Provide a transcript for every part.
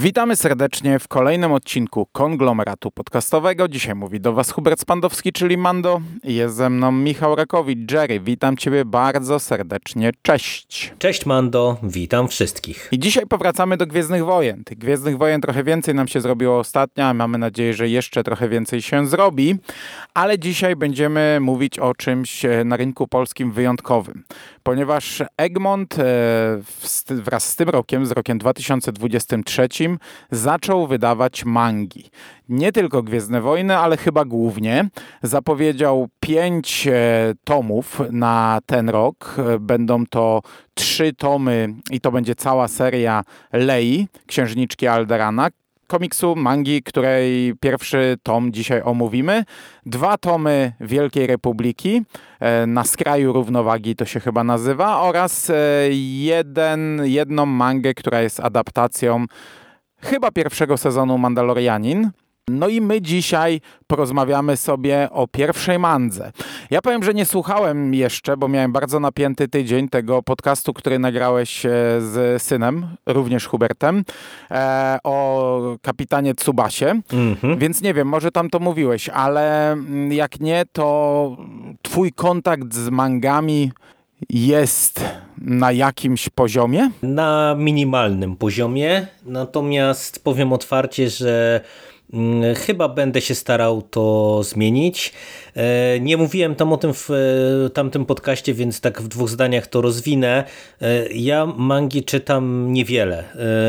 Witamy serdecznie w kolejnym odcinku konglomeratu podcastowego. Dzisiaj mówi do Was Hubert Spandowski, czyli Mando. Jest ze mną Michał Rakowicz. Jerry, witam Ciebie bardzo serdecznie. Cześć. Cześć Mando, witam wszystkich. I dzisiaj powracamy do Gwiezdnych Wojen. Tych Gwiezdnych Wojen trochę więcej nam się zrobiło ostatnio, mamy nadzieję, że jeszcze trochę więcej się zrobi. Ale dzisiaj będziemy mówić o czymś e, na rynku polskim wyjątkowym. Ponieważ Egmont e, wraz z tym rokiem, z rokiem 2023, zaczął wydawać mangi. Nie tylko Gwiezdne Wojny, ale chyba głównie. Zapowiedział pięć e, tomów na ten rok. E, będą to trzy tomy i to będzie cała seria Lei, Księżniczki Alderana, komiksu, mangi, której pierwszy tom dzisiaj omówimy. Dwa tomy Wielkiej Republiki, e, na skraju równowagi to się chyba nazywa, oraz jeden, jedną mangę, która jest adaptacją chyba pierwszego sezonu Mandalorianin. No i my dzisiaj porozmawiamy sobie o pierwszej mandze. Ja powiem, że nie słuchałem jeszcze, bo miałem bardzo napięty tydzień tego podcastu, który nagrałeś e, z synem, również Hubertem, e, o kapitanie Tsubasie. Mhm. Więc nie wiem, może tam to mówiłeś, ale mm, jak nie, to twój kontakt z mangami jest na jakimś poziomie? Na minimalnym poziomie, natomiast powiem otwarcie, że mm, Chyba będę się starał to zmienić. E, nie mówiłem tam o tym w e, tamtym podcaście, więc tak w dwóch zdaniach to rozwinę. E, ja mangi czytam niewiele.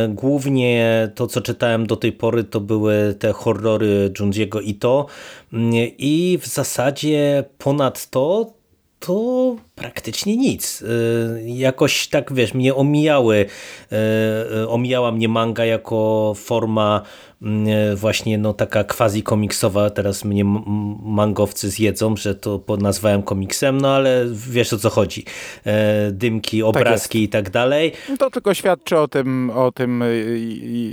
Głównie to, co czytałem do tej pory, to były te horrory Junjiego Ito mm, i w zasadzie ponad to to praktycznie nic. Y, jakoś tak, wiesz, mnie omijały, y, y, omijała mnie manga jako forma właśnie no taka quasi komiksowa, teraz mnie mangowcy zjedzą, że to nazwałem komiksem, no ale wiesz o co chodzi. Dymki, tak obrazki tak i tak dalej. To tylko świadczy o tym, o tym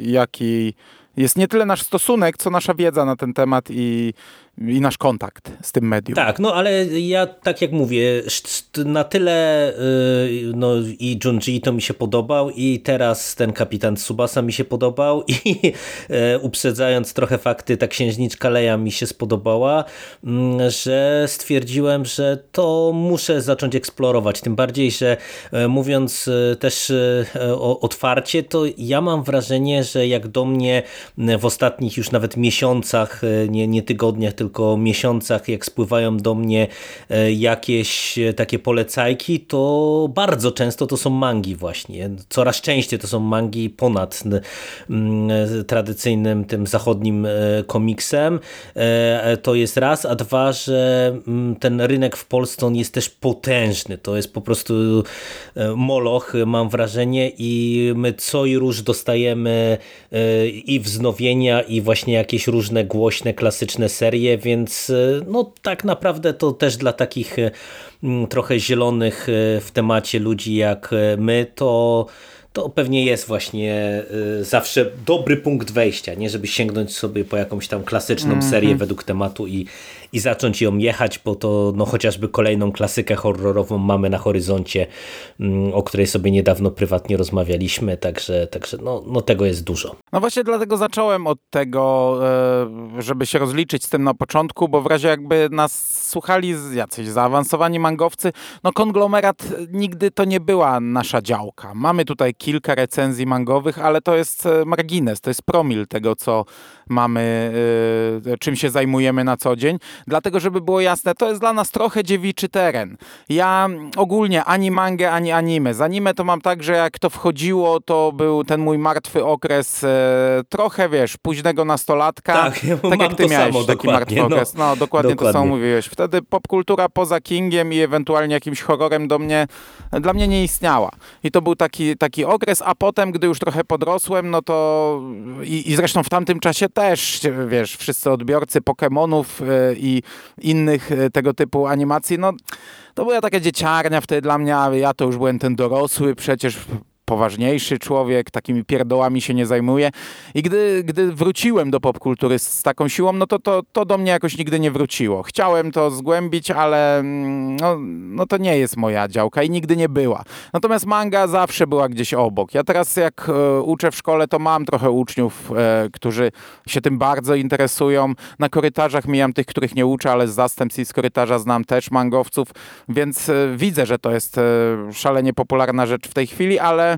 jaki jest nie tyle nasz stosunek, co nasza wiedza na ten temat i i nasz kontakt z tym medium. Tak, no ale ja tak jak mówię, na tyle y, no i Junji to mi się podobał i teraz ten kapitan Tsubasa mi się podobał i e, uprzedzając trochę fakty, ta księżniczka Leia mi się spodobała, mm, że stwierdziłem, że to muszę zacząć eksplorować, tym bardziej, że e, mówiąc e, też otwarcie, to ja mam wrażenie, że jak do mnie w ostatnich już nawet miesiącach, nie, nie tygodniach, tylko tylko miesiącach, jak spływają do mnie e, jakieś e, takie polecajki, to bardzo często to są mangi właśnie. Coraz częściej to są mangi ponad tradycyjnym tym zachodnim e, komiksem. To jest raz, a dwa, że ten rynek w Polsce on jest też potężny. To jest po prostu moloch, mam wrażenie i my co i róż dostajemy i wznowienia i właśnie jakieś różne głośne, klasyczne serie, więc e, no tak naprawdę to też dla takich e, trochę zielonych e, w temacie ludzi jak my, to to pewnie jest właśnie zawsze dobry punkt wejścia, nie żeby sięgnąć sobie po jakąś tam klasyczną mm -hmm. serię według tematu i, i zacząć ją jechać, bo to no, chociażby kolejną klasykę horrorową mamy na horyzoncie, mm, o której sobie niedawno prywatnie rozmawialiśmy, także, także no, no tego jest dużo. No właśnie dlatego zacząłem od tego, e, żeby się rozliczyć z tym na początku, bo w razie jakby nas słuchali jacyś zaawansowani mangowcy, no konglomerat nigdy to nie była nasza działka. Mamy tutaj kilka recenzji mangowych, ale to jest e, margines, to jest promil tego, co mamy, e, czym się zajmujemy na co dzień. Dlatego, żeby było jasne, to jest dla nas trochę dziewiczy teren. Ja ogólnie ani mangę, ani anime. Z anime to mam tak, że jak to wchodziło, to był ten mój martwy okres e, trochę, wiesz, późnego nastolatka. Tak, ja tak jak ty miałeś samo, taki martwy no, okres. No, dokładnie, dokładnie to samo mówiłeś. Wtedy popkultura poza Kingiem i ewentualnie jakimś horrorem do mnie, dla mnie nie istniała. I to był taki, taki okres, a potem, gdy już trochę podrosłem, no to i, i zresztą w tamtym czasie też, wiesz, wszyscy odbiorcy Pokémonów e, i innych e, tego typu animacji, no to była taka dzieciarnia wtedy dla mnie, a ja to już byłem ten dorosły, przecież poważniejszy człowiek, takimi pierdołami się nie zajmuje. I gdy, gdy wróciłem do popkultury z taką siłą, no to, to to do mnie jakoś nigdy nie wróciło. Chciałem to zgłębić, ale mm, no, no to nie jest moja działka i nigdy nie była. Natomiast manga zawsze była gdzieś obok. Ja teraz jak e, uczę w szkole, to mam trochę uczniów, e, którzy się tym bardzo interesują. Na korytarzach mijam tych, których nie uczę, ale z zastępstw i z korytarza znam też mangowców, więc e, widzę, że to jest e, szalenie popularna rzecz w tej chwili, ale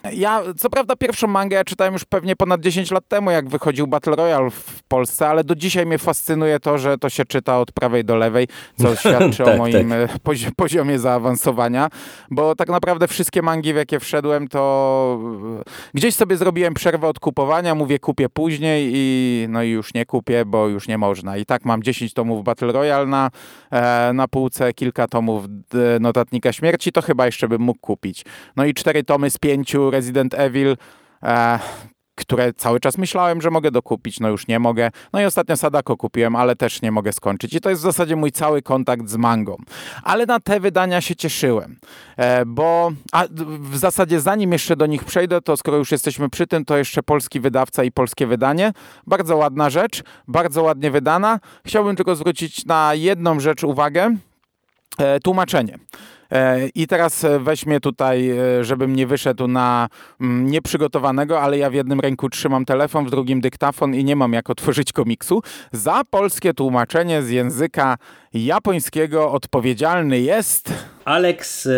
ja, co prawda pierwszą mangę ja czytałem już pewnie ponad 10 lat temu, jak wychodził Battle Royale w Polsce, ale do dzisiaj mnie fascynuje to, że to się czyta od prawej do lewej, co świadczy tak, o moim tak. E, poziomie zaawansowania, bo tak naprawdę wszystkie mangi, w jakie wszedłem, to gdzieś sobie zrobiłem przerwę od kupowania, mówię kupię później i no i już nie kupię, bo już nie można. I tak mam 10 tomów Battle Royale na, e, na półce, kilka tomów Notatnika Śmierci, to chyba jeszcze bym mógł kupić. No i cztery tomy z pięciu Resident Evil, e, które cały czas myślałem, że mogę dokupić, no już nie mogę. No i ostatnio Sadako kupiłem, ale też nie mogę skończyć. I to jest w zasadzie mój cały kontakt z mangą. Ale na te wydania się cieszyłem, e, bo a w zasadzie zanim jeszcze do nich przejdę, to skoro już jesteśmy przy tym, to jeszcze polski wydawca i polskie wydanie. Bardzo ładna rzecz, bardzo ładnie wydana. Chciałbym tylko zwrócić na jedną rzecz uwagę. E, tłumaczenie. E, I teraz e, weźmie tutaj, e, żebym nie wyszedł na mm, nieprzygotowanego, ale ja w jednym ręku trzymam telefon, w drugim dyktafon i nie mam jak otworzyć komiksu. Za polskie tłumaczenie z języka japońskiego odpowiedzialny jest... Alex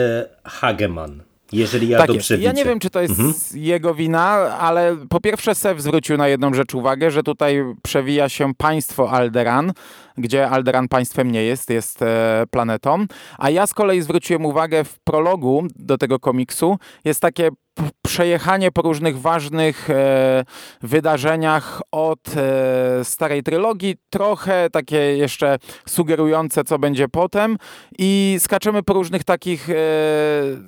Hageman jeżeli ja tak dobrze widzę. Ja nie wiem, czy to jest mhm. jego wina, ale po pierwsze Sef zwrócił na jedną rzecz uwagę, że tutaj przewija się państwo Alderan, gdzie Alderan państwem nie jest, jest e, planetą. A ja z kolei zwróciłem uwagę w prologu do tego komiksu, jest takie przejechanie po różnych ważnych e, wydarzeniach od e, starej trylogii, trochę takie jeszcze sugerujące, co będzie potem i skaczemy po różnych takich, e,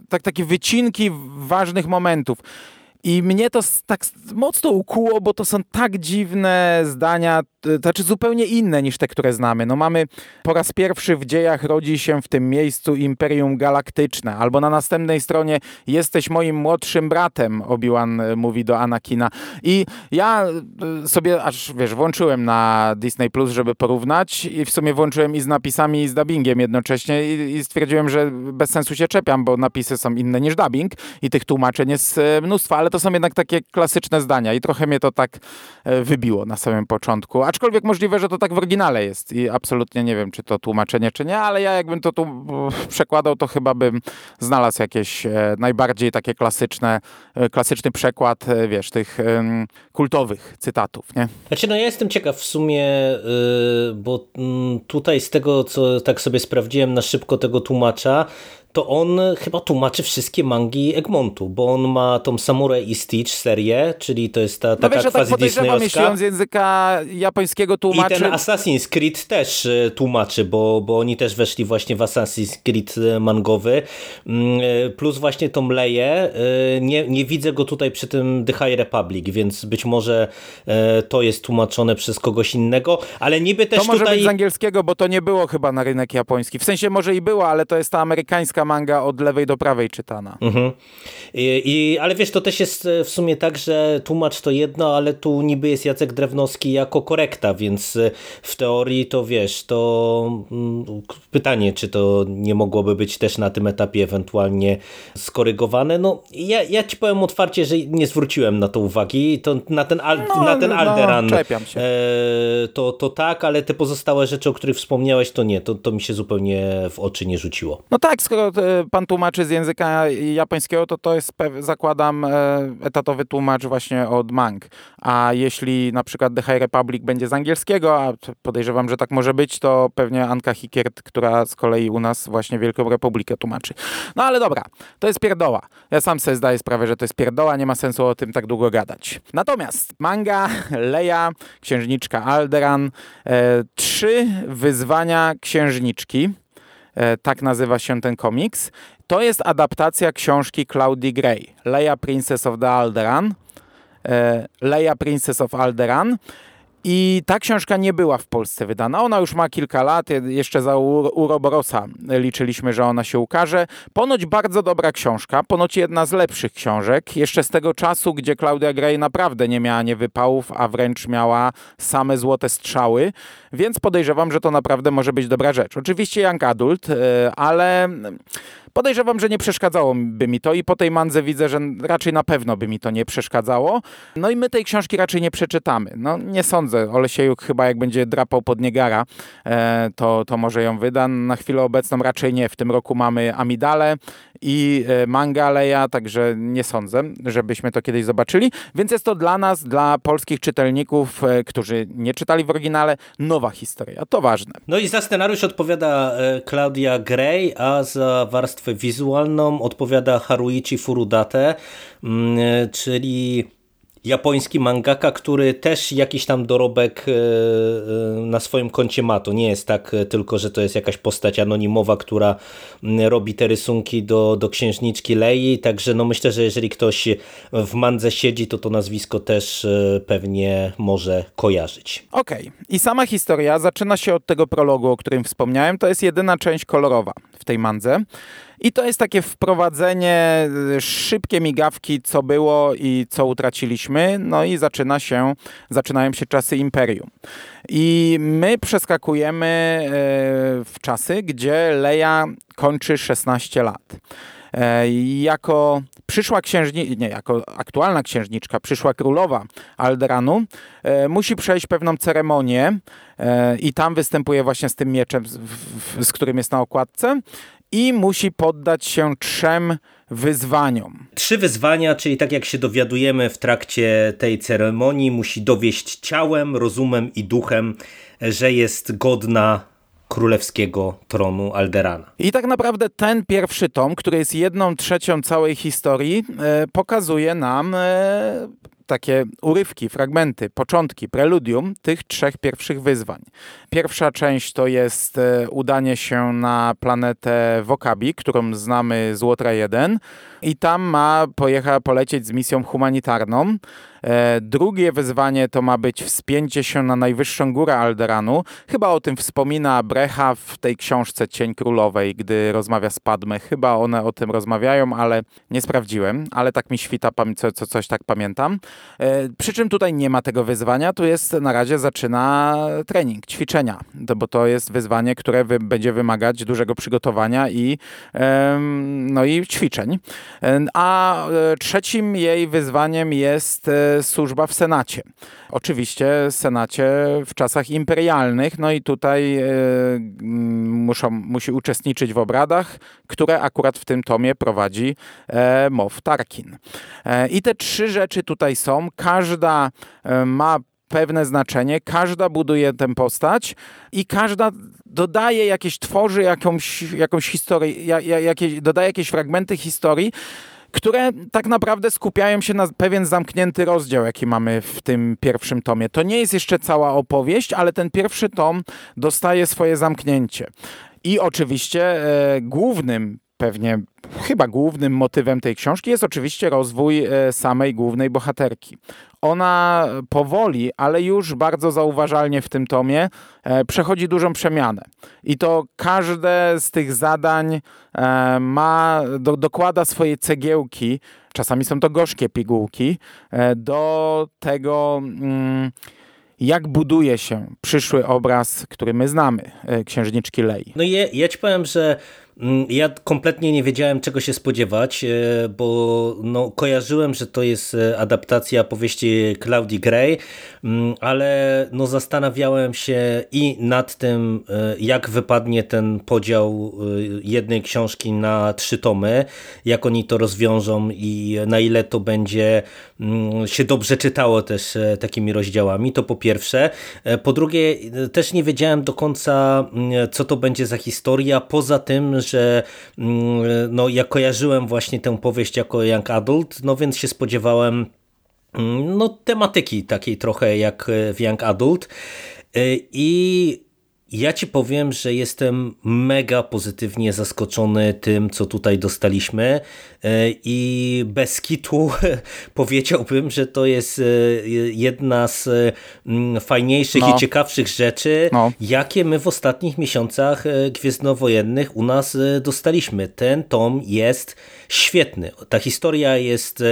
tak, takie wycinki ważnych momentów. I mnie to tak mocno ukuło, bo to są tak dziwne zdania, to znaczy zupełnie inne niż te, które znamy. No mamy po raz pierwszy w dziejach rodzi się w tym miejscu Imperium Galaktyczne, albo na następnej stronie jesteś moim młodszym bratem, Obi-Wan e, mówi do Anakina. I ja e, sobie aż, wiesz, włączyłem na Disney Plus, żeby porównać. I w sumie włączyłem i z napisami i z dubbingiem jednocześnie. I, i stwierdziłem, że bez sensu się czepiam, bo napisy są inne niż dubbing. I tych tłumaczeń jest e, mnóstwo, ale to są jednak takie klasyczne zdania i trochę mnie to tak wybiło na samym początku. Aczkolwiek możliwe, że to tak w oryginale jest i absolutnie nie wiem, czy to tłumaczenie, czy nie, ale ja jakbym to tu przekładał, to chyba bym znalazł jakieś e, najbardziej takie klasyczne, e, klasyczny przekład, e, wiesz, tych kultowych cytatów, nie? Znaczy, no ja jestem ciekaw w sumie, bo mm, tutaj z tego, co tak sobie sprawdziłem na szybko tego tłumacza, to on chyba tłumaczy wszystkie mangi Egmontu, bo on ma tą Samurai i Stitch serię, czyli to jest ta no taka no wiesz, quasi tak podejrzewam, jeśli on z języka japońskiego tłumaczy. I ten Assassin's Creed też e, tłumaczy, bo, bo oni też weszli właśnie w Assassin's Creed e, mangowy, mm, e, plus właśnie tą Leję. Nie, nie widzę go tutaj przy tym The High Republic, więc być może to jest tłumaczone przez kogoś innego, ale niby też To może tutaj... być z angielskiego, bo to nie było chyba na rynek japoński. W sensie może i było, ale to jest ta amerykańska manga od lewej do prawej czytana. Mhm. I, I, ale wiesz, to też jest e, w sumie tak, że tłumacz to jedno, ale tu niby jest Jacek Drewnowski jako korekta, więc e, w teorii to wiesz, to mm, pytanie, czy to nie mogłoby być też na tym etapie ewentualnie skorygowane. No ja, ja ci powiem otwarcie, że nie zwróciłem na to uwagi, to na ten, al, no, na ten no, Alderan no, e, to, to tak, ale te pozostałe rzeczy, o których wspomniałeś, to nie, to, to mi się zupełnie w oczy nie rzuciło. No tak, skoro pan tłumaczy z języka japońskiego, to to jest, zakładam, e, etatowy tłumacz właśnie od mang. A jeśli na przykład The High Republic będzie z angielskiego, a podejrzewam, że tak może być, to pewnie Anka Hikiert, która z kolei u nas właśnie Wielką Republikę tłumaczy. No ale dobra, to jest pierdoła. Ja sam sobie zdaję sprawę, że to jest pierdoła, nie ma sensu o tym tak długo gadać. Natomiast manga, Leia, księżniczka Alderan, e, trzy wyzwania księżniczki. E, tak nazywa się ten komiks. To jest adaptacja książki Claudii Gray, Leia Princess of the Alderan. E, Leia Princess of Alderan. I ta książka nie była w Polsce wydana. Ona już ma kilka lat. Jeszcze za Uroborosa liczyliśmy, że ona się ukaże. Ponoć bardzo dobra książka, ponoć jedna z lepszych książek. Jeszcze z tego czasu, gdzie Claudia Gray naprawdę nie miała niewypałów, a wręcz miała same złote strzały. Więc podejrzewam, że to naprawdę może być dobra rzecz. Oczywiście Young Adult, e, ale Podejrzewam, że nie przeszkadzałoby mi to i po tej mandze widzę, że raczej na pewno by mi to nie przeszkadzało. No i my tej książki raczej nie przeczytamy. No nie sądzę. Olesiejuk chyba jak będzie drapał pod Niegara, e, to, to może ją wyda. Na chwilę obecną raczej nie. W tym roku mamy Amidale i e, Manga Aleja, także nie sądzę, żebyśmy to kiedyś zobaczyli. Więc jest to dla nas, dla polskich czytelników, e, którzy nie czytali w oryginale, nowa historia. To ważne. No i za scenariusz odpowiada Claudia Gray, a za warstwę warstwę wizualną odpowiada Haruichi Furudate, mm, czyli japoński mangaka, który też jakiś tam dorobek e, e, na swoim koncie ma. To nie jest tak e, tylko, że to jest jakaś postać anonimowa, która robi te rysunki do, do księżniczki Lei, także no myślę, że jeżeli ktoś w mandze siedzi, to to nazwisko też pewnie może kojarzyć. Okej. Okay. I sama historia zaczyna się od tego prologu, o którym wspomniałem. To jest jedyna część kolorowa w tej mandze. I to jest takie wprowadzenie, y, szybkie migawki, co było i co utraciliśmy. No i zaczyna się, zaczynają się czasy Imperium. I my przeskakujemy y, w czasy, gdzie Leia kończy 16 lat. E, jako przyszła księżniczka, nie, jako aktualna księżniczka, przyszła królowa Alderanu, e, musi przejść pewną ceremonię e, i tam występuje właśnie z tym mieczem, z którym jest na okładce i musi poddać się trzem wyzwaniom. Trzy wyzwania, czyli tak jak się dowiadujemy w trakcie tej ceremonii, musi dowieść ciałem, rozumem i duchem, że jest godna królewskiego tronu Alderana. I tak naprawdę ten pierwszy tom, który jest jedną trzecią całej historii, e, pokazuje nam e, takie urywki, fragmenty, początki, preludium tych trzech pierwszych wyzwań. Pierwsza część to jest e, udanie się na planetę Wokabi, którą znamy z Łotra 1 i tam ma pojechać, polecieć z misją humanitarną. E, drugie wyzwanie to ma być wspięcie się na najwyższą górę Alderanu. Chyba o tym wspomina Brecha w tej książce Cień Królowej, gdy rozmawia z Padme. Chyba one o tym rozmawiają, ale nie sprawdziłem, ale tak mi świta, co, co coś tak pamiętam. E, przy czym tutaj nie ma tego wyzwania, tu jest na razie zaczyna trening, ćwiczenia, bo to jest wyzwanie, które wy, będzie wymagać dużego przygotowania i, no i ćwiczeń. E, a trzecim jej wyzwaniem jest służba w Senacie. Oczywiście Senacie w czasach imperialnych, no i tutaj e, muszą, musi uczestniczyć w obradach, które akurat w tym tomie prowadzi e, Moff Tarkin. E, I te trzy rzeczy tutaj są. Każda ma pewne znaczenie, każda buduje tę postać i każda dodaje jakieś, tworzy jakąś, jakąś historię, jakieś, dodaje jakieś fragmenty historii, które tak naprawdę skupiają się na pewien zamknięty rozdział, jaki mamy w tym pierwszym tomie. To nie jest jeszcze cała opowieść, ale ten pierwszy tom dostaje swoje zamknięcie. I oczywiście e, głównym pewnie chyba głównym motywem tej książki jest oczywiście rozwój e, samej głównej bohaterki. Ona powoli, ale już bardzo zauważalnie w tym tomie e, przechodzi dużą przemianę. I to każde z tych zadań e, ma, do, dokłada swoje cegiełki, czasami są to gorzkie pigułki, do tego mm, jak buduje się przyszły obraz, który my znamy, księżniczki Lei. No ja, ja ci powiem, że ja kompletnie nie wiedziałem czego się spodziewać, e, bo no, kojarzyłem, że to jest e, adaptacja powieści Claudii Gray, mm, ale no, zastanawiałem się i nad tym, e, jak wypadnie ten podział jednej książki na trzy tomy, jak oni to rozwiążą i na ile to będzie mm, się dobrze czytało też takimi rozdziałami, to po pierwsze. Po drugie, też nie wiedziałem do końca, co to będzie za historia, poza tym, że mm, no, ja kojarzyłem właśnie tę powieść jako young adult, no więc się spodziewałem mm, no, tematyki takiej trochę jak w young adult. E, i ja ci powiem, że jestem mega pozytywnie zaskoczony tym, co tutaj dostaliśmy i bez kitu powiedziałbym, że to jest jedna z fajniejszych no. i ciekawszych rzeczy, no. jakie my w ostatnich miesiącach gwiezdnowojennych u nas dostaliśmy. Ten tom jest świetny. Ta historia jest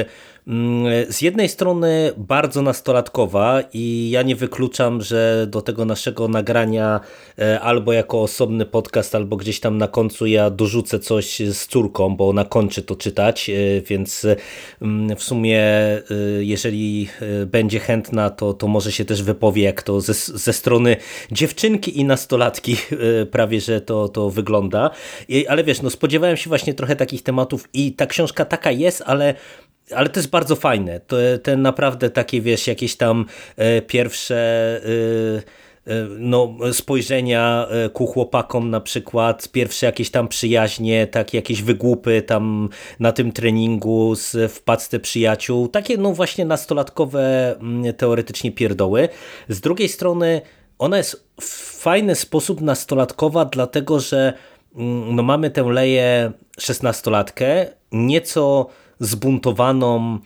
z jednej strony bardzo nastolatkowa i ja nie wykluczam, że do tego naszego nagrania e, albo jako osobny podcast, albo gdzieś tam na końcu ja dorzucę coś z córką, bo ona kończy to czytać, e, więc mm, w sumie e, jeżeli będzie chętna, to, to może się też wypowie, jak to ze, ze strony dziewczynki i nastolatki prawie, że to, to wygląda. Ale wiesz, no spodziewałem się właśnie trochę takich tematów i ta książka taka jest, ale ale to jest bardzo fajne. To, te naprawdę takie, wiesz, jakieś tam e, pierwsze e, e, no, spojrzenia ku chłopakom na przykład, pierwsze jakieś tam przyjaźnie, takie jakieś wygłupy tam na tym treningu z, w przyjaciół, takie no właśnie nastolatkowe mm, teoretycznie pierdoły. Z drugiej strony ona jest w fajny sposób nastolatkowa, dlatego że mm, no, mamy tę leję szesnastolatkę, nieco zbuntowaną e,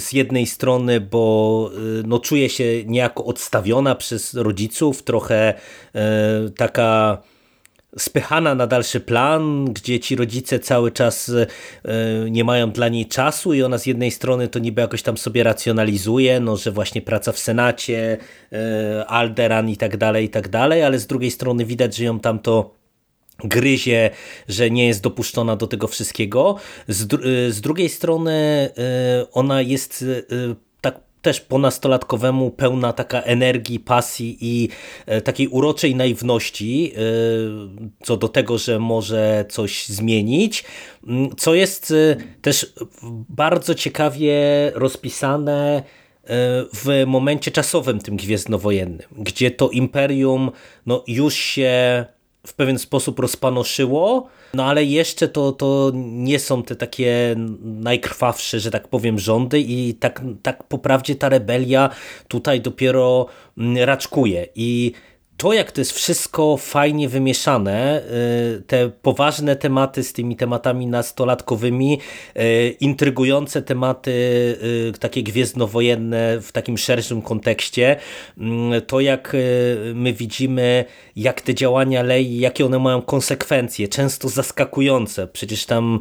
z jednej strony, bo e, no, czuje się niejako odstawiona przez rodziców, trochę e, taka spychana na dalszy plan, gdzie ci rodzice cały czas nie mają dla niej czasu i ona z jednej strony to niby jakoś tam sobie racjonalizuje, no, że właśnie praca w Senacie, Alderan i tak dalej, i tak dalej, ale z drugiej strony widać, że ją tam to gryzie, że nie jest dopuszczona do tego wszystkiego. Z, y, z drugiej strony y, ona jest y, tak też po nastolatkowemu pełna taka energii, pasji i takiej uroczej naiwności co do tego, że może coś zmienić, mm, co jest też bardzo ciekawie rozpisane w momencie czasowym tym gwiezdnowojennym, gdzie to imperium no, już się w pewien sposób rozpanoszyło, no ale jeszcze to, to nie są te takie najkrwawsze, że tak powiem, rządy i tak, tak po prawdzie ta rebelia tutaj dopiero mm, raczkuje. I to, jak to jest wszystko fajnie wymieszane, y, te poważne tematy z tymi tematami nastolatkowymi, y, intrygujące tematy y, takie gwiezdnowojenne w takim szerszym kontekście, to jak my widzimy, jak te działania Lei, jakie one mają konsekwencje, często zaskakujące. Przecież tam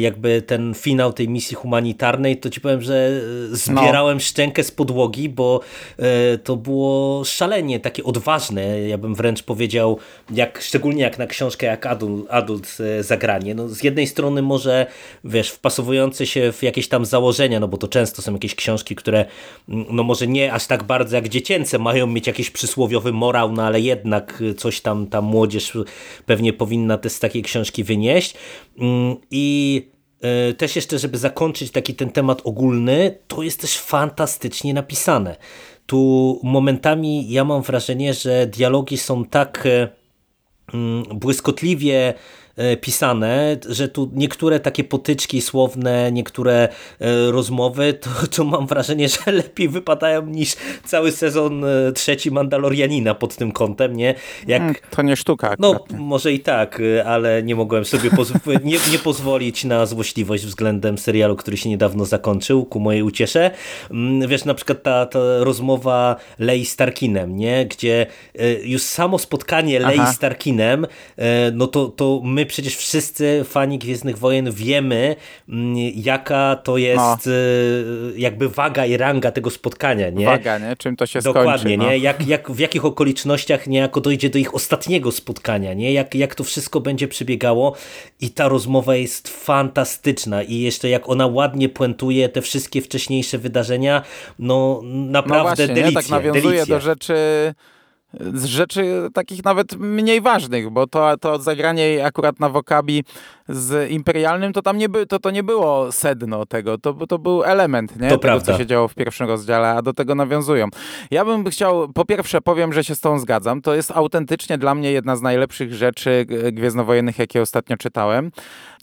jakby ten finał tej misji humanitarnej, to ci powiem, że zbierałem no. szczękę z podłogi, bo to było szalenie takie odważne ja bym wręcz powiedział, jak, szczególnie jak na książkę jak adult, adult e, zagranie. No, z jednej strony może, wiesz, wpasowujące się w jakieś tam założenia, no bo to często są jakieś książki, które mm, no może nie aż tak bardzo jak dziecięce mają mieć jakiś przysłowiowy morał, no ale jednak coś tam ta młodzież pewnie powinna też z takiej książki wynieść. Mm, I e, też jeszcze, żeby zakończyć taki ten temat ogólny, to jest też fantastycznie napisane. Tu momentami ja mam wrażenie, że dialogi są tak błyskotliwie pisane, że tu niektóre takie potyczki słowne, niektóre e, rozmowy, to, to mam wrażenie, że lepiej wypadają niż cały sezon e, trzeci Mandalorianina pod tym kątem, nie? Jak, hmm, to nie sztuka. No, akurat. No, może i tak, ale nie mogłem sobie nie, nie pozwolić na złośliwość względem serialu, który się niedawno zakończył, ku mojej uciesze. Mm, wiesz, na przykład ta, ta rozmowa Lei z Tarkinem, nie? Gdzie już samo spotkanie Lei z Tarkinem, no to, to my przecież wszyscy fani Gwiezdnych Wojen wiemy, mm, jaka to jest no. Y, jakby waga i ranga tego spotkania. Nie? Waga, nie? Czym to się Dokładnie, skończy. No. Nie? Jak, jak, w jakich okolicznościach niejako dojdzie do ich ostatniego spotkania, nie? Jak, jak to wszystko będzie przebiegało i ta rozmowa jest fantastyczna i jeszcze jak ona ładnie puentuje te wszystkie wcześniejsze wydarzenia, no naprawdę no właśnie, delicja, Tak nawiązuje delicja. do rzeczy z rzeczy takich nawet mniej ważnych, bo to, to zagranie akurat na Wokabi z Imperialnym, to tam nie, by, to, to nie było sedno tego, to, to był element nie? To tego, prawda. co się działo w pierwszym rozdziale, a do tego nawiązują. Ja bym chciał, po pierwsze powiem, że się z tą zgadzam, to jest autentycznie dla mnie jedna z najlepszych rzeczy gwiezdnowojennych, jakie ostatnio czytałem.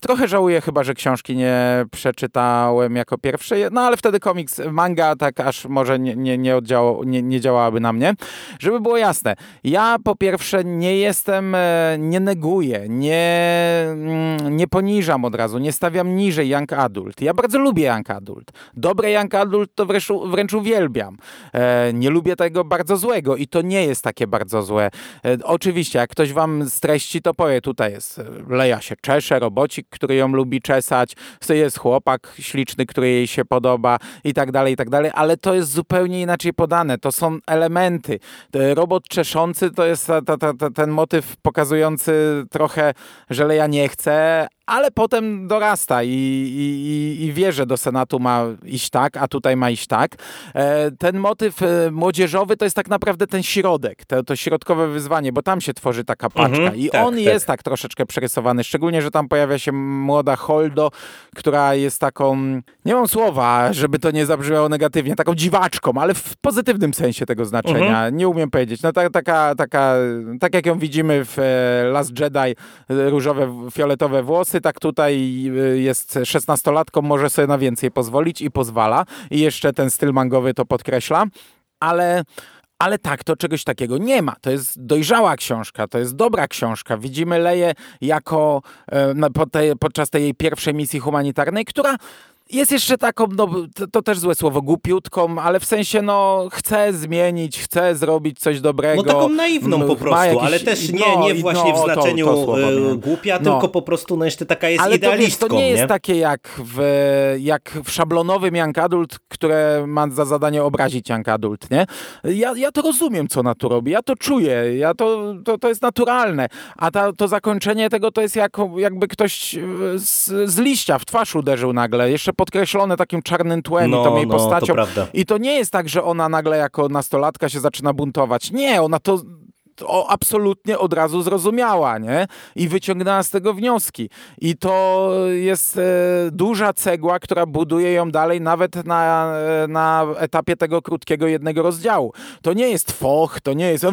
Trochę żałuję chyba, że książki nie przeczytałem jako pierwsze, no ale wtedy komiks, manga tak aż może nie, nie, nie, nie, nie działałaby na mnie. Żeby było jasne, ja po pierwsze nie jestem, e, nie neguję, nie, mm, nie poniżam od razu, nie stawiam niżej Young Adult. Ja bardzo lubię Young Adult. Dobre Young Adult to wręcz, wręcz uwielbiam. E, nie lubię tego bardzo złego i to nie jest takie bardzo złe. E, oczywiście, jak ktoś wam streści, to powie, tutaj jest Leja się czesze, robocik, który ją lubi czesać, jest chłopak śliczny, który jej się podoba i tak dalej, i tak dalej, ale to jest zupełnie inaczej podane. To są elementy. Robot czeszący to jest ta, ta, ta, ten motyw pokazujący trochę, że Leja nie chce, ale potem dorasta i, i, i wie, że do Senatu ma iść tak, a tutaj ma iść tak. E, ten motyw e, młodzieżowy to jest tak naprawdę ten środek, to, to środkowe wyzwanie, bo tam się tworzy taka paczka mhm, i tak, on tak. jest tak troszeczkę przerysowany, szczególnie, że tam pojawia się młoda Holdo, która jest taką, nie mam słowa, żeby to nie zabrzmiało negatywnie, taką dziwaczką, ale w pozytywnym sensie tego znaczenia, mhm. nie umiem powiedzieć. No ta, taka, taka, tak jak ją widzimy w e, Last Jedi, różowe, fioletowe włosy, tak tutaj y, jest szesnastolatką, może sobie na więcej pozwolić i pozwala. I jeszcze ten styl mangowy to podkreśla. Ale ale tak, to czegoś takiego nie ma. To jest dojrzała książka, to jest dobra książka. Widzimy Leję jako e, podczas tej jej pierwszej misji humanitarnej, która jest jeszcze taką, no, to, to, też złe słowo, głupiutką, ale w sensie, no, chce zmienić, chce zrobić coś dobrego. No taką naiwną po prostu, jakiś, ale też nie, no, nie właśnie no, w znaczeniu to, to słowo, e, głupia, no. tylko po prostu, no jeszcze taka jest ale idealistką. To, to nie, nie, jest takie jak w, jak w szablonowym Young Adult, które ma za zadanie obrazić Young Adult, nie? Ja, ja to rozumiem, co ona tu robi, ja to czuję, ja to, to, to jest naturalne, a ta, to zakończenie tego to jest jak, jakby ktoś z, z liścia w twarz uderzył nagle, jeszcze podkreślone takim czarnym tłem no, i tą jej no, postacią. To I to nie jest tak, że ona nagle jako nastolatka się zaczyna buntować. Nie, ona to o, absolutnie od razu zrozumiała, nie? I wyciągnęła z tego wnioski. I to jest e, duża cegła, która buduje ją dalej nawet na, e, na etapie tego krótkiego jednego rozdziału. To nie jest foch, to nie jest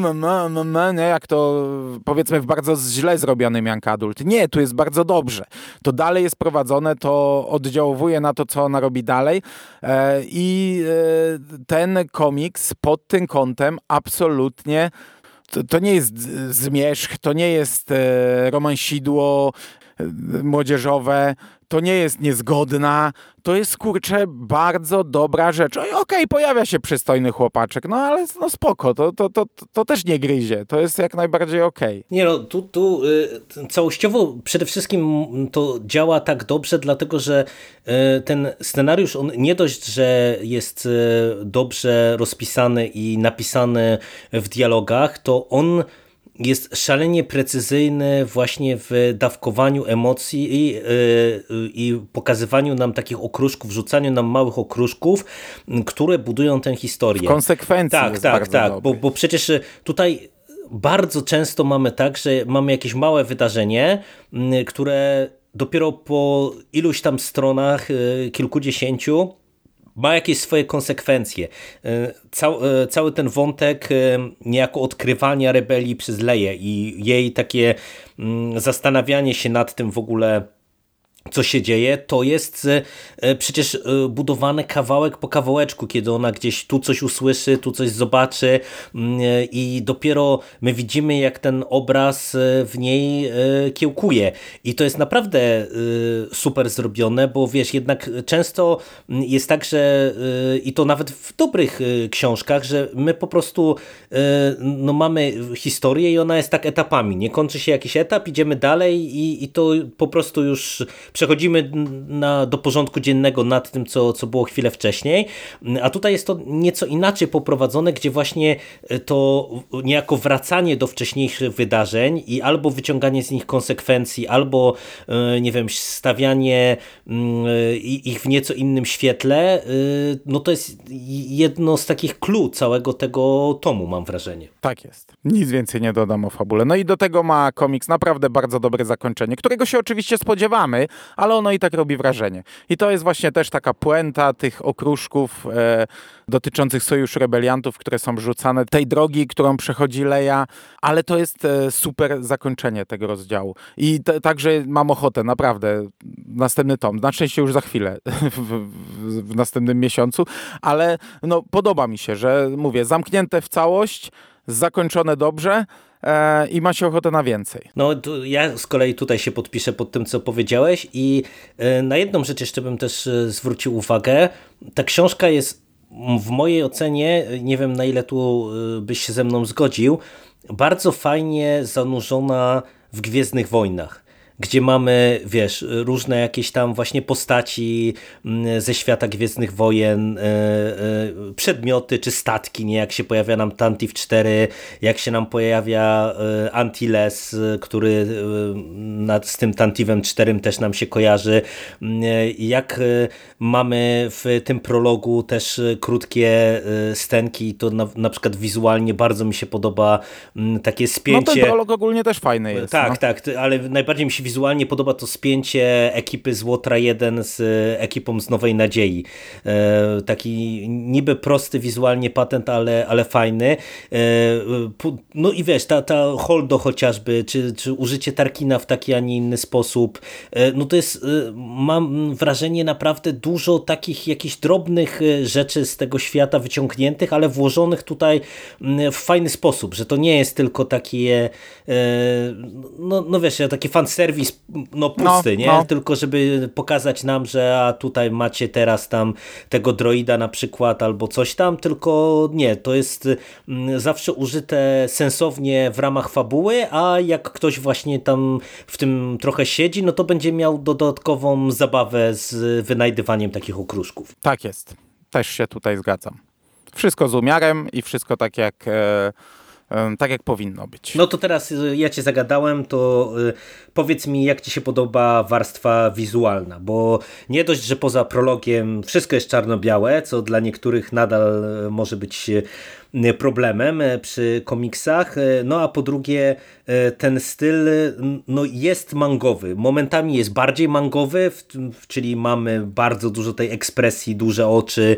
nie, jak to powiedzmy w bardzo źle zrobionym Young Adult. Nie, tu jest bardzo dobrze. To dalej jest prowadzone, to oddziałuje na to, co ona robi dalej e, i e, ten komiks pod tym kątem absolutnie to, nie jest zmierzch, to nie jest e, romansidło młodzieżowe, to nie jest niezgodna, to jest kurczę bardzo dobra rzecz. Okej, okay, pojawia się przystojny chłopaczek, no ale no spoko, to, to, to, to też nie gryzie, to jest jak najbardziej okej. Okay. Nie no, tu, tu y, całościowo przede wszystkim to działa tak dobrze, dlatego że y, ten scenariusz, on nie dość, że jest y, dobrze rozpisany i napisany w dialogach, to on jest szalenie precyzyjny właśnie w dawkowaniu emocji i, i, i, pokazywaniu nam takich okruszków, rzucaniu nam małych okruszków, które budują tę historię. W konsekwencji Tak, tak, tak, bo, bo przecież tutaj bardzo często mamy tak, że mamy jakieś małe wydarzenie, które dopiero po iluś tam stronach, y, kilkudziesięciu, ma jakieś swoje konsekwencje. E, cał, e, cały ten wątek e, niejako odkrywania rebelii przez Leję i jej takie mm, zastanawianie się nad tym w ogóle co się dzieje, to jest e, przecież e, budowane kawałek po kawałeczku, kiedy ona gdzieś tu coś usłyszy, tu coś zobaczy mm, e, i dopiero my widzimy, jak ten obraz w niej kiełkuje. I to jest naprawdę super zrobione, bo wiesz, jednak często mm, jest tak, że i to nawet w dobrych książkach, że my po prostu no, mamy historię i ona jest tak etapami. Nie kończy się jakiś etap, idziemy dalej i, i to po prostu już przechodzimy na, do porządku dziennego nad tym, co, co było chwilę wcześniej, a tutaj jest to nieco inaczej poprowadzone, gdzie właśnie e, to niejako wracanie do wcześniejszych wydarzeń i albo wyciąganie z nich konsekwencji, albo e, nie wiem, stawianie mm, ich w nieco innym świetle, e, no to jest jedno z takich clue całego tego tomu, mam wrażenie. Tak jest. Nic więcej nie dodam o fabule. No i do tego ma komiks naprawdę bardzo dobre zakończenie, którego się oczywiście spodziewamy, ale ono i tak robi wrażenie. I to jest właśnie też taka puenta tych okruszków e, dotyczących sojuszu rebeliantów, które są rzucane, tej drogi, którą przechodzi Leia, ale to jest e, super zakończenie tego rozdziału. I także mam ochotę, naprawdę, następny tom, na szczęście już za chwilę, w, w, w następnym miesiącu, ale no, podoba mi się, że mówię, zamknięte w całość, zakończone dobrze e, i ma się ochotę na więcej. No ja z kolei tutaj się podpiszę pod tym, co powiedziałeś i e, na jedną rzecz jeszcze bym też e, zwrócił uwagę. Ta książka jest w mojej ocenie, nie wiem na ile tu byś się ze mną zgodził, bardzo fajnie zanurzona w Gwiezdnych Wojnach gdzie mamy, wiesz, różne jakieś tam właśnie postaci mm, ze świata Gwiezdnych Wojen, e, e, przedmioty czy statki, nie? Jak się pojawia nam Tantif 4, jak się nam pojawia e, Antilles, który z tym Tantivem 4 też nam się kojarzy. Mm, jak mamy w tym prologu też krótkie stenki, to na, na przykład wizualnie bardzo mi się podoba mm, takie spięcie. No ten prolog ogólnie też fajny jest. Tak, no. tak, ale najbardziej mi się wizualnie podoba to spięcie ekipy z Łotra 1 z ekipą z Nowej Nadziei. E, taki niby prosty wizualnie patent, ale, ale fajny. E, no i wiesz, ta, ta Holdo chociażby, czy, czy użycie Tarkina w taki, a nie inny sposób. E, no to jest, mam wrażenie naprawdę dużo takich jakichś drobnych rzeczy z tego świata wyciągniętych, ale włożonych tutaj w fajny sposób, że to nie jest tylko takie no, no wiesz, taki fanserwis no pusty, no, nie? No. Tylko żeby pokazać nam, że a tutaj macie teraz tam tego droida na przykład albo coś tam, tylko nie, to jest mm, zawsze użyte sensownie w ramach fabuły, a jak ktoś właśnie tam w tym trochę siedzi, no to będzie miał dodatkową zabawę z wynajdywaniem takich okruszków. Tak jest. Też się tutaj zgadzam. Wszystko z umiarem i wszystko tak jak... E tak jak powinno być. No to teraz y, ja cię zagadałem, to y, powiedz mi jak ci się podoba warstwa wizualna, bo nie dość, że poza prologiem wszystko jest czarno-białe, co dla niektórych nadal y, może być problemem przy komiksach, no a po drugie ten styl no, jest mangowy, momentami jest bardziej mangowy, czyli mamy bardzo dużo tej ekspresji, duże oczy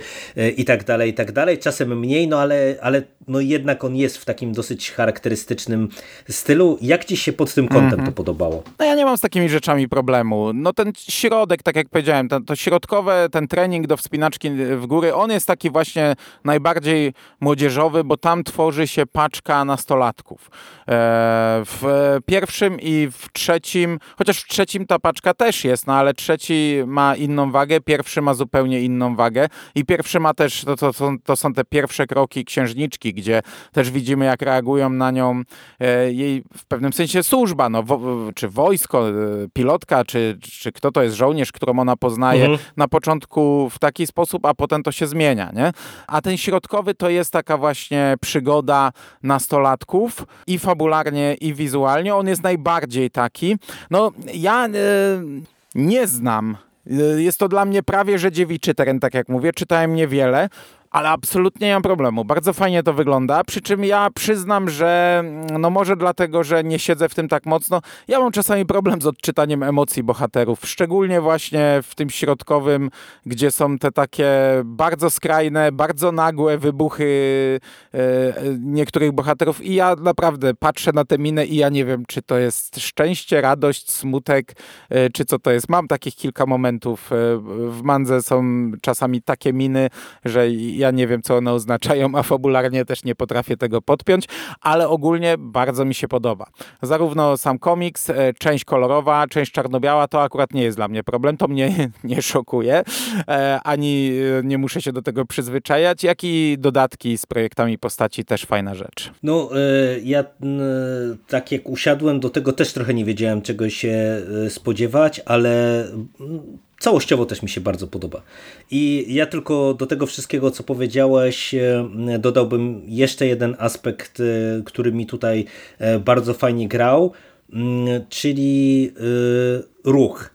i tak dalej, i tak dalej, czasem mniej, no ale, ale no jednak on jest w takim dosyć charakterystycznym stylu. Jak ci się pod tym kątem mm -hmm. to podobało? No ja nie mam z takimi rzeczami problemu. No ten środek, tak jak powiedziałem, to, to środkowe, ten trening do wspinaczki w góry, on jest taki właśnie najbardziej młodzieżowy, bo tam tworzy się paczka nastolatków. E, w pierwszym i w trzecim, chociaż w trzecim ta paczka też jest, no ale trzeci ma inną wagę, pierwszy ma zupełnie inną wagę i pierwszy ma też, to, to, to, są te pierwsze kroki księżniczki, gdzie też widzimy, jak reagują na nią e, jej w pewnym sensie służba, no, wo, czy wojsko, e, pilotka, czy, czy kto to jest żołnierz, którą ona poznaje mhm. na początku w taki sposób, a potem to się zmienia, nie? A ten środkowy to jest taka właśnie przygoda nastolatków i fabularnie, i wizualnie. On jest najbardziej taki. No, ja e, nie znam jest to dla mnie prawie że dziewiczy teren, tak jak mówię. Czytałem niewiele, ale absolutnie nie mam problemu. Bardzo fajnie to wygląda, przy czym ja przyznam, że no może dlatego, że nie siedzę w tym tak mocno, ja mam czasami problem z odczytaniem emocji bohaterów, szczególnie właśnie w tym środkowym, gdzie są te takie bardzo skrajne, bardzo nagłe wybuchy e, niektórych bohaterów i ja naprawdę patrzę na tę minę i ja nie wiem, czy to jest szczęście, radość, smutek, e, czy co to jest. Mam takich kilka momentów. E, w Mandze są czasami takie miny, że ja nie wiem, co one oznaczają, a fabularnie też nie potrafię tego podpiąć, ale ogólnie bardzo mi się podoba. Zarówno sam komiks, e, część kolorowa, część czarno-biała, to akurat nie jest dla mnie problem, to mnie nie szokuje, e, ani e, nie muszę się do tego przyzwyczajać, jak i dodatki z projektami postaci też fajna rzecz. No, ja tak jak usiadłem do tego też trochę nie wiedziałem czego się spodziewać, ale całościowo też mi się bardzo podoba. I ja tylko do tego wszystkiego, co powiedziałeś, e, dodałbym jeszcze jeden aspekt, e, który mi tutaj e, bardzo fajnie grał, mm, czyli ruch.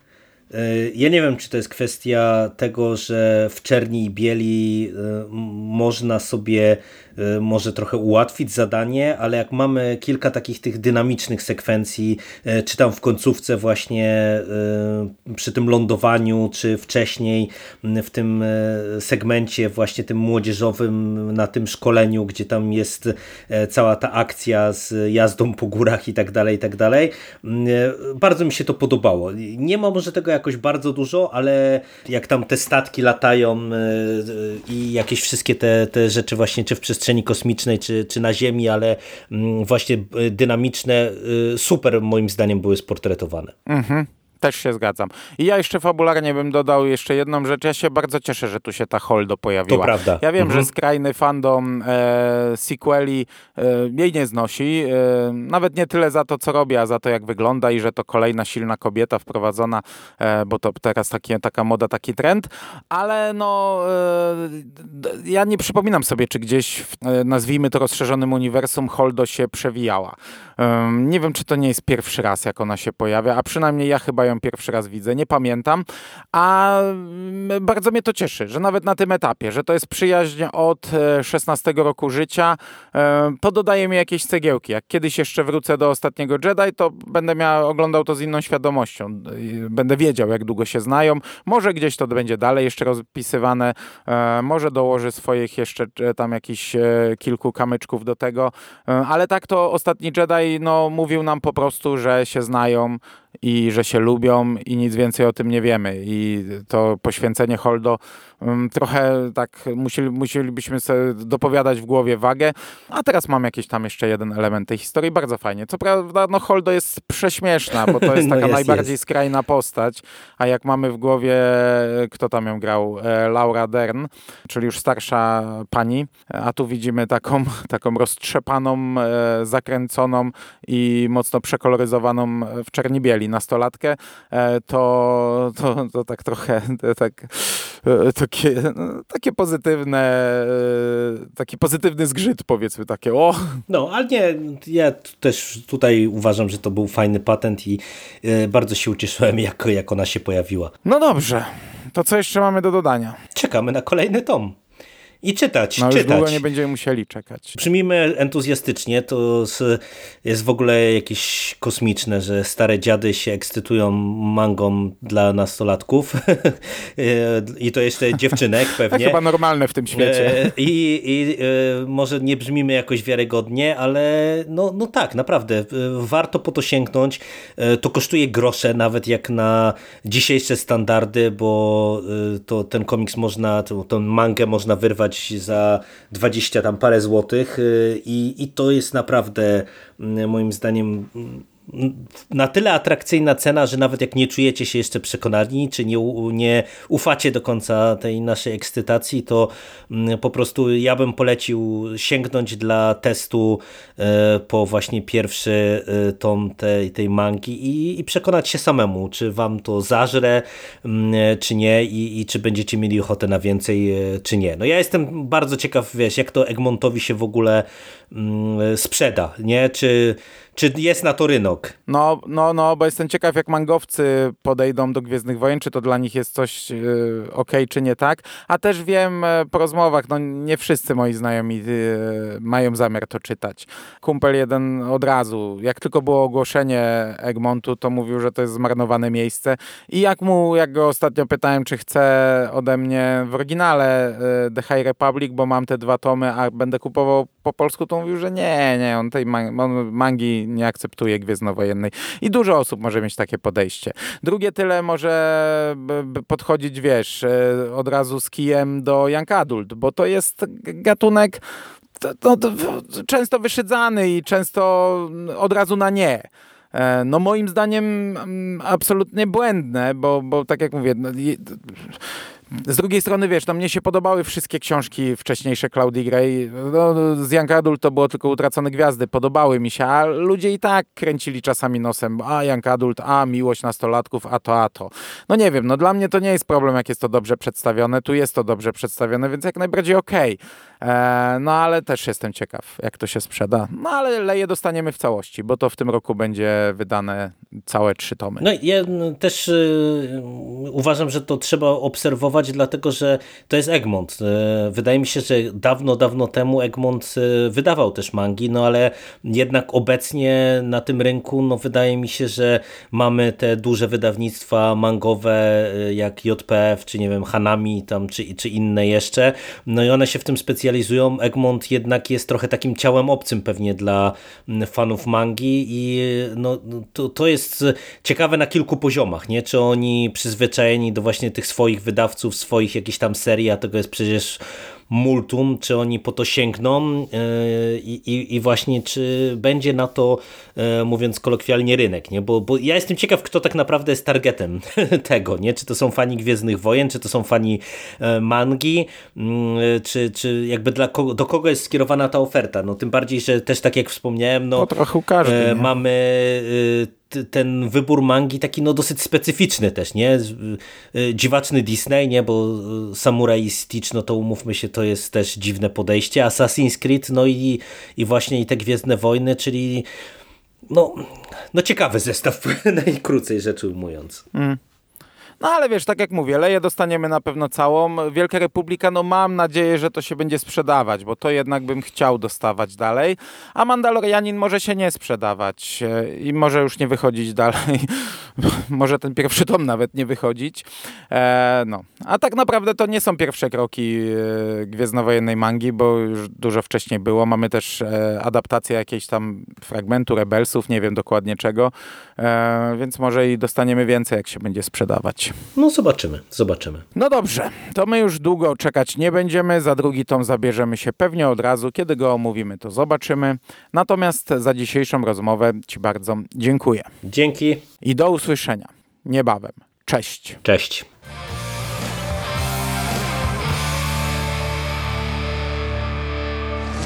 Ja nie wiem, czy to jest kwestia tego, że w czerni i bieli można sobie może trochę ułatwić zadanie, ale jak mamy kilka takich tych dynamicznych sekwencji, czy tam w końcówce właśnie przy tym lądowaniu, czy wcześniej w tym segmencie właśnie tym młodzieżowym na tym szkoleniu, gdzie tam jest cała ta akcja z jazdą po górach i tak dalej, i tak dalej. Bardzo mi się to podobało. Nie ma może tego jakoś bardzo dużo, ale jak tam te statki latają i jakieś wszystkie te, te rzeczy właśnie czy w przestrzeni kosmicznej, czy, czy na Ziemi, ale właśnie dynamiczne, super moim zdaniem były sportretowane. Mhm. Też się zgadzam. I ja jeszcze fabularnie bym dodał jeszcze jedną rzecz. Ja się bardzo cieszę, że tu się ta Holdo pojawiła. To prawda. Ja wiem, mhm. że skrajny fandom e, sequeli e, jej nie znosi. E, nawet nie tyle za to, co robi, a za to, jak wygląda i że to kolejna silna kobieta wprowadzona, e, bo to teraz taki, taka moda, taki trend. Ale no, e, ja nie przypominam sobie, czy gdzieś, w, e, nazwijmy to rozszerzonym uniwersum, Holdo się przewijała. nie wiem, czy to nie jest pierwszy raz, jak ona się pojawia, a przynajmniej ja chyba ją pierwszy raz widzę, nie pamiętam, a mm, bardzo mnie to cieszy, że nawet na tym etapie, że to jest przyjaźń od 16 e, roku życia, e, pododaje mi jakieś cegiełki. Jak kiedyś jeszcze wrócę do ostatniego Jedi, to będę miał, oglądał to z inną świadomością. Będę wiedział, jak długo się znają. Może gdzieś to będzie dalej jeszcze rozpisywane, e, może dołoży swoich jeszcze tam jakichś kilku kamyczków do tego, ale tak to ostatni Jedi no, mówił nam po prostu, że się znają, i że się lubią i nic więcej o tym nie wiemy. I to poświęcenie Holdo um, trochę tak musieli, musielibyśmy sobie dopowiadać w głowie wagę, a teraz mam jakiś tam jeszcze jeden element tej historii, bardzo fajnie. Co prawda, no Holdo jest prześmieszna, bo to jest no taka no jest, najbardziej jest. skrajna postać, a jak mamy w głowie, kto tam ją grał? E, Laura Dern, czyli już starsza pani, a tu widzimy taką, taką roztrzepaną, e, zakręconą i mocno przekoloryzowaną w czerni bieli nastolatkę, to, to, to tak trochę tak, e, takie, no, takie pozytywne, e, taki pozytywny zgrzyt powiedzmy, takie o. No, ale nie, ja też tutaj uważam, że to był fajny patent i bardzo się ucieszyłem, jak, jak ona się pojawiła. No dobrze, to co jeszcze mamy do dodania? Czekamy na kolejny tom i czytać, no, czytać. długo nie będziemy musieli czekać. Przyjmijmy entuzjastycznie, to jest w ogóle jakieś kosmiczne, że stare dziady się ekscytują mangą dla nastolatków i to jeszcze dziewczynek pewnie. To chyba normalne w tym świecie. E, I, i e, może nie brzmimy jakoś wiarygodnie, ale no, no tak, naprawdę e, warto po to sięgnąć. To kosztuje grosze, nawet jak na dzisiejsze standardy, bo to ten komiks można, tę mangę można wyrwać za 20 tam parę złotych y, i, i to jest naprawdę mm, moim zdaniem na tyle atrakcyjna cena, że nawet jak nie czujecie się jeszcze przekonani, czy nie, nie ufacie do końca tej naszej ekscytacji, to mm, po prostu ja bym polecił sięgnąć dla testu e, po właśnie pierwszy e, tom tej, tej mangi i, i przekonać się samemu, czy wam to zażre, mm, czy nie i, i czy będziecie mieli ochotę na więcej, e, czy nie. No ja jestem bardzo ciekaw, wiesz, jak to Egmontowi się w ogóle mm, sprzeda, nie? Czy czy jest na to rynek? No, no, no, bo jestem ciekaw, jak mangowcy podejdą do Gwiezdnych Wojen, czy to dla nich jest coś yy, ok, czy nie tak. A też wiem yy, po rozmowach, no nie wszyscy moi znajomi yy, mają zamiar to czytać. Kumpel jeden od razu, jak tylko było ogłoszenie Egmontu, to mówił, że to jest zmarnowane miejsce. I jak mu, jak go ostatnio pytałem, czy chce ode mnie w oryginale The High Republic, bo mam te dwa tomy, a będę kupował po polsku, to mówił, że nie, nie, on tej man mangi nie akceptuje Gwiezdnowojennej. I dużo osób może mieć takie podejście. Drugie tyle może podchodzić, wiesz, e, od razu z kijem do Young Adult, bo to jest gatunek to, to, to, często wyszydzany i często od razu na nie. E, no moim zdaniem absolutnie błędne, bo, bo tak jak mówię, no, z drugiej strony, wiesz, no mnie się podobały wszystkie książki wcześniejsze Claudii Gray. No, z Young Adult to było tylko Utracone Gwiazdy, podobały mi się, a ludzie i tak kręcili czasami nosem, a Young Adult, a miłość nastolatków, a to, a to. No nie wiem, no dla mnie to nie jest problem, jak jest to dobrze przedstawione, tu jest to dobrze przedstawione, więc jak najbardziej okej. Okay. E, no ale też jestem ciekaw, jak to się sprzeda. No ale Leje dostaniemy w całości, bo to w tym roku będzie wydane całe trzy tomy. No ja też y, uważam, że to trzeba obserwować, dlatego że to jest Egmont. Y, wydaje mi się, że dawno, dawno temu Egmont y, wydawał też mangi, no ale jednak obecnie na tym rynku, no wydaje mi się, że mamy te duże wydawnictwa mangowe y, jak JPF, czy nie wiem, Hanami tam, czy, czy inne jeszcze, no i one się w tym specjalizują. Egmont jednak jest trochę takim ciałem obcym pewnie dla mm, fanów mangi i no, to, to jest ciekawe na kilku poziomach, nie? Czy oni przyzwyczajeni do właśnie tych swoich wydawców, swoich jakichś tam serii, a tego jest przecież multum, czy oni po to sięgną yy, i, i właśnie czy będzie na to, yy, mówiąc kolokwialnie, rynek, nie? Bo, bo ja jestem ciekaw, kto tak naprawdę jest targetem tego, nie? Czy to są fani Gwiezdnych Wojen, czy to są fani yy, mangi, yy, czy, czy jakby dla kogo, do kogo jest skierowana ta oferta? No tym bardziej, że też tak jak wspomniałem, no trochę każdy, e, nie? Y, ten wybór mangi taki no dosyć specyficzny też, nie? Z- y, Dziwaczny Disney, nie? Bo y, Samurai Stitch, no to umówmy się, to jest też dziwne podejście. Assassin's Creed, no i, i właśnie i te Gwiezdne Wojny, czyli no, no ciekawy zestaw, najkrócej rzecz ujmując. No ale wiesz, tak jak mówię, Leję dostaniemy na pewno całą. Wielka Republika, no mam nadzieję, że to się będzie sprzedawać, bo to jednak bym chciał dostawać dalej. A Mandalorianin może się nie sprzedawać e, i może już nie wychodzić dalej. może ten pierwszy tom nawet nie wychodzić. E, no. A tak naprawdę to nie są pierwsze kroki e, Gwiezdnowojennej mangi, bo już dużo wcześniej było. Mamy też e, adaptację jakiejś tam fragmentu Rebelsów, nie wiem dokładnie czego, e, więc może i dostaniemy więcej, jak się będzie sprzedawać. No zobaczymy, zobaczymy. No dobrze, to my już długo czekać nie będziemy. Za drugi tom zabierzemy się pewnie od razu. Kiedy go omówimy, to zobaczymy. Natomiast za dzisiejszą rozmowę Ci bardzo dziękuję. Dzięki, I do usłyszenia niebawem. Cześć. cześć.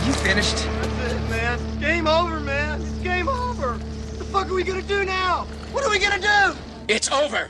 You finished? That's it, man. Game over, man. It's game over. What the fuck are we gonna do now? What are we gonna do? It's over.